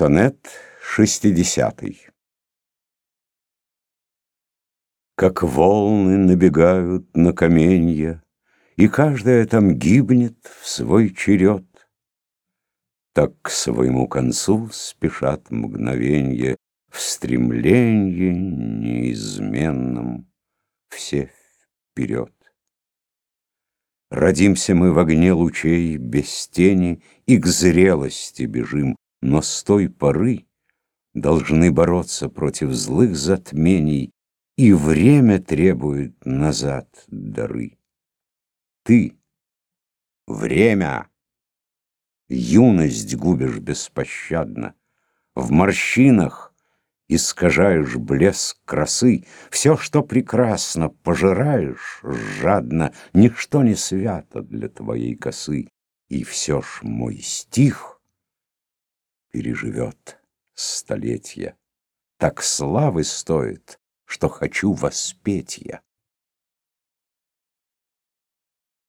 Сонет шестидесятый Как волны набегают на каменья, И каждая там гибнет в свой черед, Так к своему концу спешат мгновенья В стремленье неизменном все вперед. Родимся мы в огне лучей без тени И к зрелости бежим, но с той поры Должны бороться против злых затмений, И время требует назад дары. Ты, время, юность губишь беспощадно, В морщинах искажаешь блеск красы, Все, что прекрасно, пожираешь жадно, Ничто не свято для твоей косы, И все ж мой стих — переживет столетия. Так славы стоит, что хочу воспеть я.